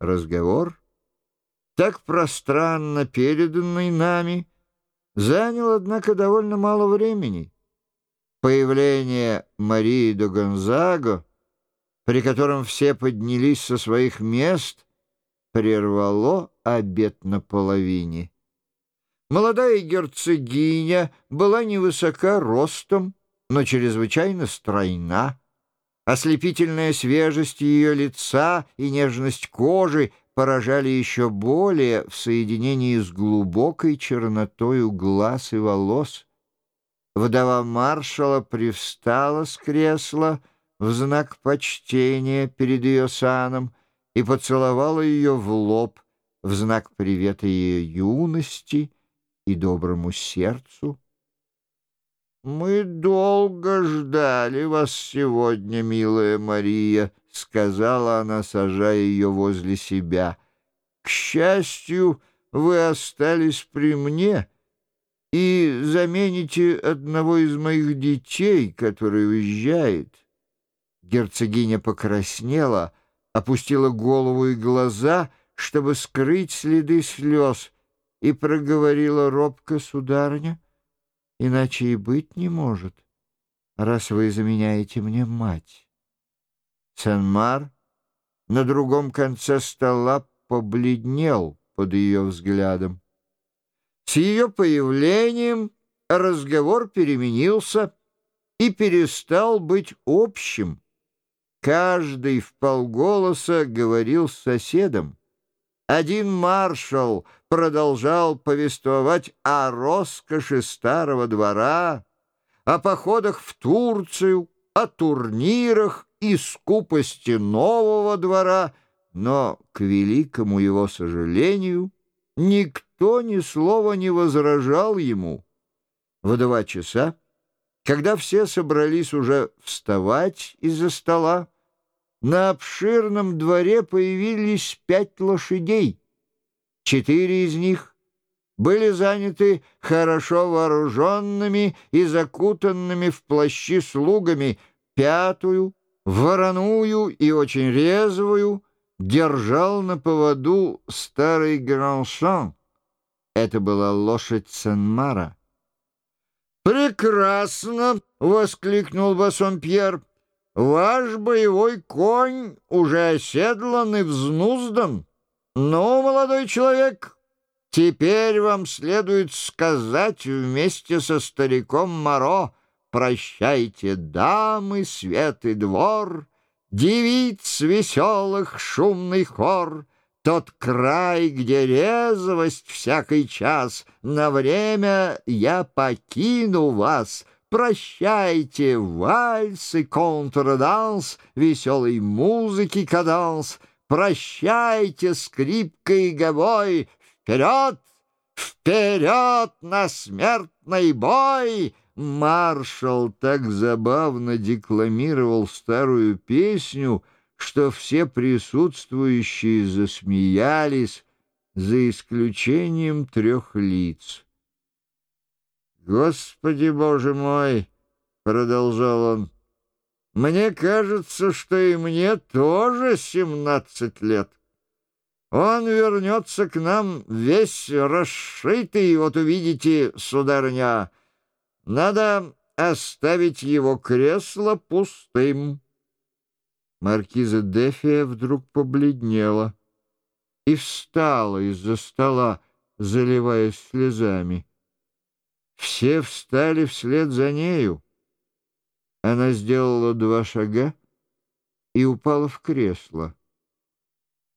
разговор, так пространно переданный нами, занял, однако, довольно мало времени. Появление Марии до Гонзаго, при котором все поднялись со своих мест, прервало обед на половине. Молодая герцогиня была невысока ростом, но чрезвычайно стройна. Ослепительная свежесть ее лица и нежность кожи поражали еще более в соединении с глубокой чернотою глаз и волос. Вдова маршала привстала с кресла в знак почтения перед ее саном и поцеловала ее в лоб в знак привета ее юности и доброму сердцу. «Мы долго ждали вас сегодня, милая Мария», — сказала она, сажая ее возле себя. «К счастью, вы остались при мне и замените одного из моих детей, который уезжает». Герцогиня покраснела, опустила голову и глаза, чтобы скрыть следы слез, и проговорила робко, сударыня, — Иначе и быть не может, раз вы заменяете мне мать. Сен-Мар на другом конце стола побледнел под ее взглядом. С ее появлением разговор переменился и перестал быть общим. Каждый в полголоса говорил с соседом. Один маршал продолжал повествовать о роскоши старого двора, о походах в Турцию, о турнирах и скупости нового двора, но, к великому его сожалению, никто ни слова не возражал ему. В два часа, когда все собрались уже вставать из-за стола, на обширном дворе появились пять лошадей. Четыре из них были заняты хорошо вооруженными и закутанными в плащи слугами, пятую, вороную и очень резвую держал на поводу старый Граншан. Это была лошадь Сен-Мара. «Прекрасно!» — воскликнул Бассомпьер. Ваш боевой конь уже оседлан и взнуздан. Ну, молодой человек, теперь вам следует сказать вместе со стариком Моро «Прощайте, дамы, свет и двор, девиц веселых шумный хор». Тот край, где резвость всякий час, На время я покину вас — Прощайте, вальс и контрданс, Веселой музыки каданс. Прощайте, скрипка и гобой, Вперед, вперед на смертный бой! Маршал так забавно декламировал старую песню, что все присутствующие засмеялись, за исключением трех лиц. «Господи, Боже мой!» — продолжал он. «Мне кажется, что и мне тоже семнадцать лет. Он вернется к нам весь расшитый, вот увидите, сударыня. Надо оставить его кресло пустым». Маркиза Дефия вдруг побледнела и встала из-за стола, заливаясь слезами. Все встали вслед за нею. Она сделала два шага и упала в кресло.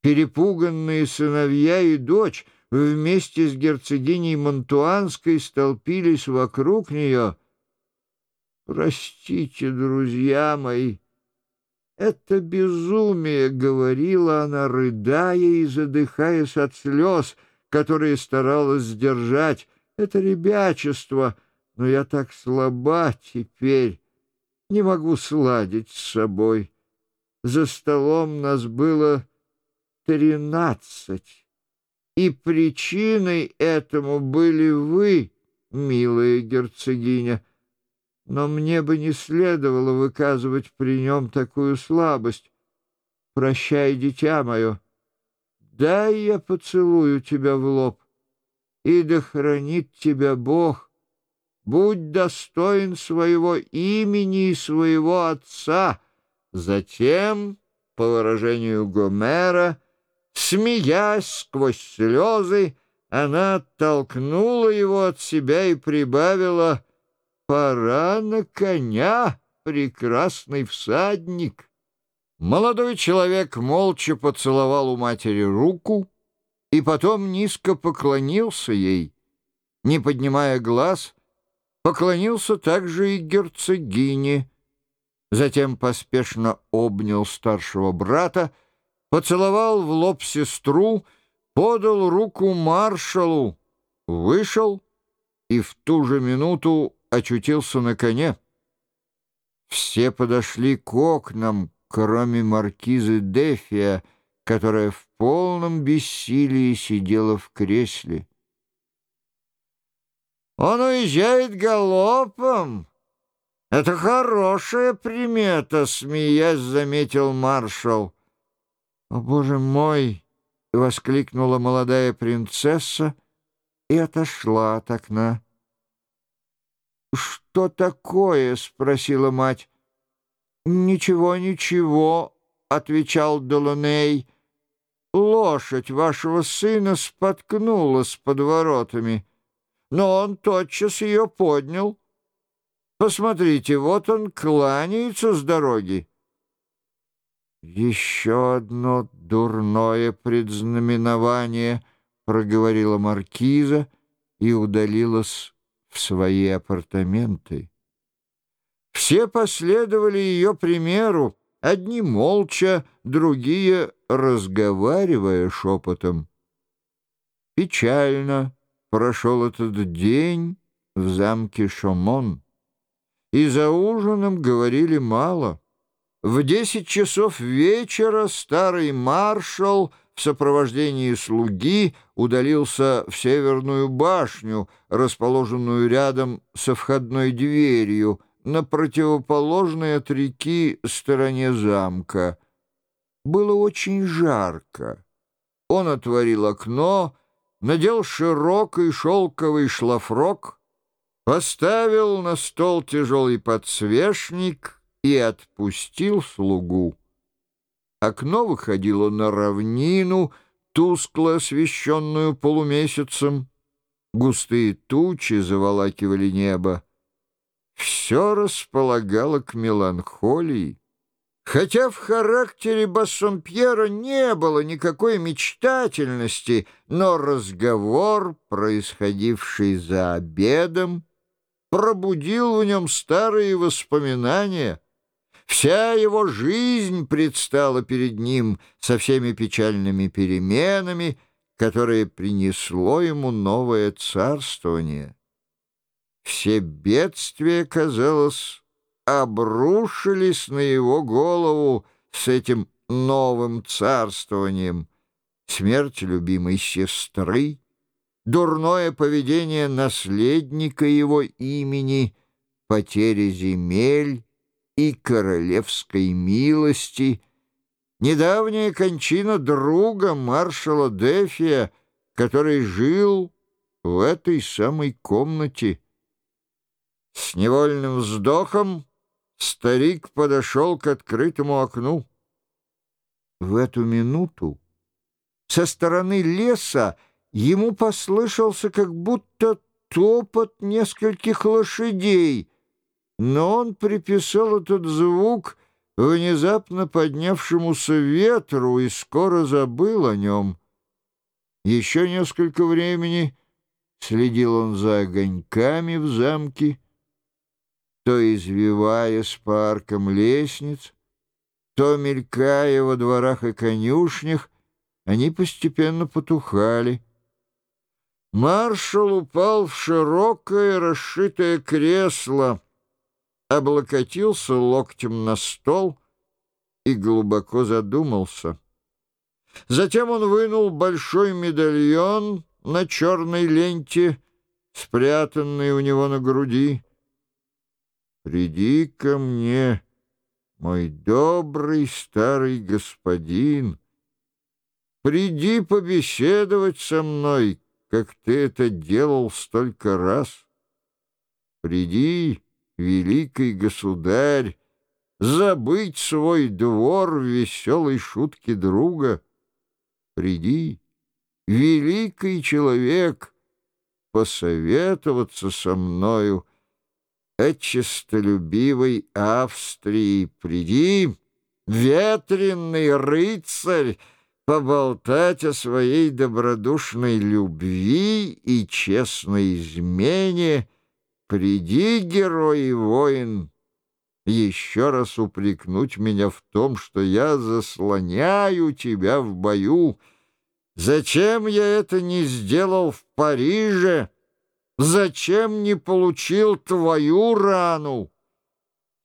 Перепуганные сыновья и дочь вместе с герцогиней Монтуанской столпились вокруг нее. «Простите, друзья мои, это безумие», — говорила она, рыдая и задыхаясь от слез, которые старалась сдержать. Это ребячество, но я так слаба теперь, не могу сладить с собой. За столом нас было тринадцать, и причиной этому были вы, милая герцогиня, но мне бы не следовало выказывать при нем такую слабость. Прощай, дитя мое, дай я поцелую тебя в лоб, и да хранит тебя Бог. Будь достоин своего имени и своего отца. Затем, по выражению Гомера, смеясь сквозь слезы, она оттолкнула его от себя и прибавила «Пора на коня, прекрасный всадник». Молодой человек молча поцеловал у матери руку и потом низко поклонился ей. Не поднимая глаз, поклонился также и герцогине, затем поспешно обнял старшего брата, поцеловал в лоб сестру, подал руку маршалу, вышел и в ту же минуту очутился на коне. Все подошли к окнам, кроме маркизы Дефия, которая в полном бессилии сидела в кресле. «Он уезжает галопом. Это хорошая примета», — смеясь заметил маршал. «О, боже мой!» — воскликнула молодая принцесса и отошла от окна. «Что такое?» — спросила мать. «Ничего, ничего», — отвечал Долуней. «Лошадь вашего сына споткнулась под воротами, но он тотчас ее поднял. Посмотрите, вот он кланяется с дороги». «Еще одно дурное предзнаменование», — проговорила маркиза и удалилась в свои апартаменты. Все последовали ее примеру, одни молча, другие разговаривая шепотом. Печально прошел этот день в замке Шомон, и за ужином говорили мало. В десять часов вечера старый маршал в сопровождении слуги удалился в северную башню, расположенную рядом со входной дверью, на противоположной от реки стороне замка. Было очень жарко. Он отворил окно, надел широкий шелковый шлафрок, поставил на стол тяжелый подсвечник и отпустил слугу. Окно выходило на равнину, тускло освещенную полумесяцем. Густые тучи заволакивали небо все располагало к меланхолии. Хотя в характере Бассомпьера не было никакой мечтательности, но разговор, происходивший за обедом, пробудил в нем старые воспоминания. Вся его жизнь предстала перед ним со всеми печальными переменами, которые принесло ему новое царствование. Все бедствия, казалось, обрушились на его голову с этим новым царствованием. Смерть любимой сестры, дурное поведение наследника его имени, потеря земель и королевской милости, недавняя кончина друга маршала Дефия, который жил в этой самой комнате. С невольным вздохом старик подошел к открытому окну. В эту минуту со стороны леса ему послышался как будто топот нескольких лошадей, но он приписал этот звук внезапно поднявшемуся ветру и скоро забыл о нем. Еще несколько времени следил он за огоньками в замке, то извиваясь по аркам лестниц, то мелькая во дворах и конюшнях, они постепенно потухали. Маршал упал в широкое расшитое кресло, облокотился локтем на стол и глубоко задумался. Затем он вынул большой медальон на черной ленте, спрятанный у него на груди, Приди ко мне, мой добрый старый господин, приди побеседовать со мной, как ты это делал столько раз. Приди, великий государь, забыть свой двор в веселой шутке друга. Приди, великий человек, посоветоваться со мною о честолюбивой Австрии. Приди, ветреный рыцарь, поболтать о своей добродушной любви и честной измене. Приди, герой и воин, еще раз упрекнуть меня в том, что я заслоняю тебя в бою. Зачем я это не сделал в Париже? Зачем не получил твою рану?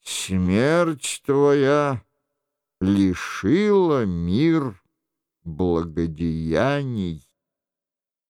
Смерть твоя лишила мир благодеяний.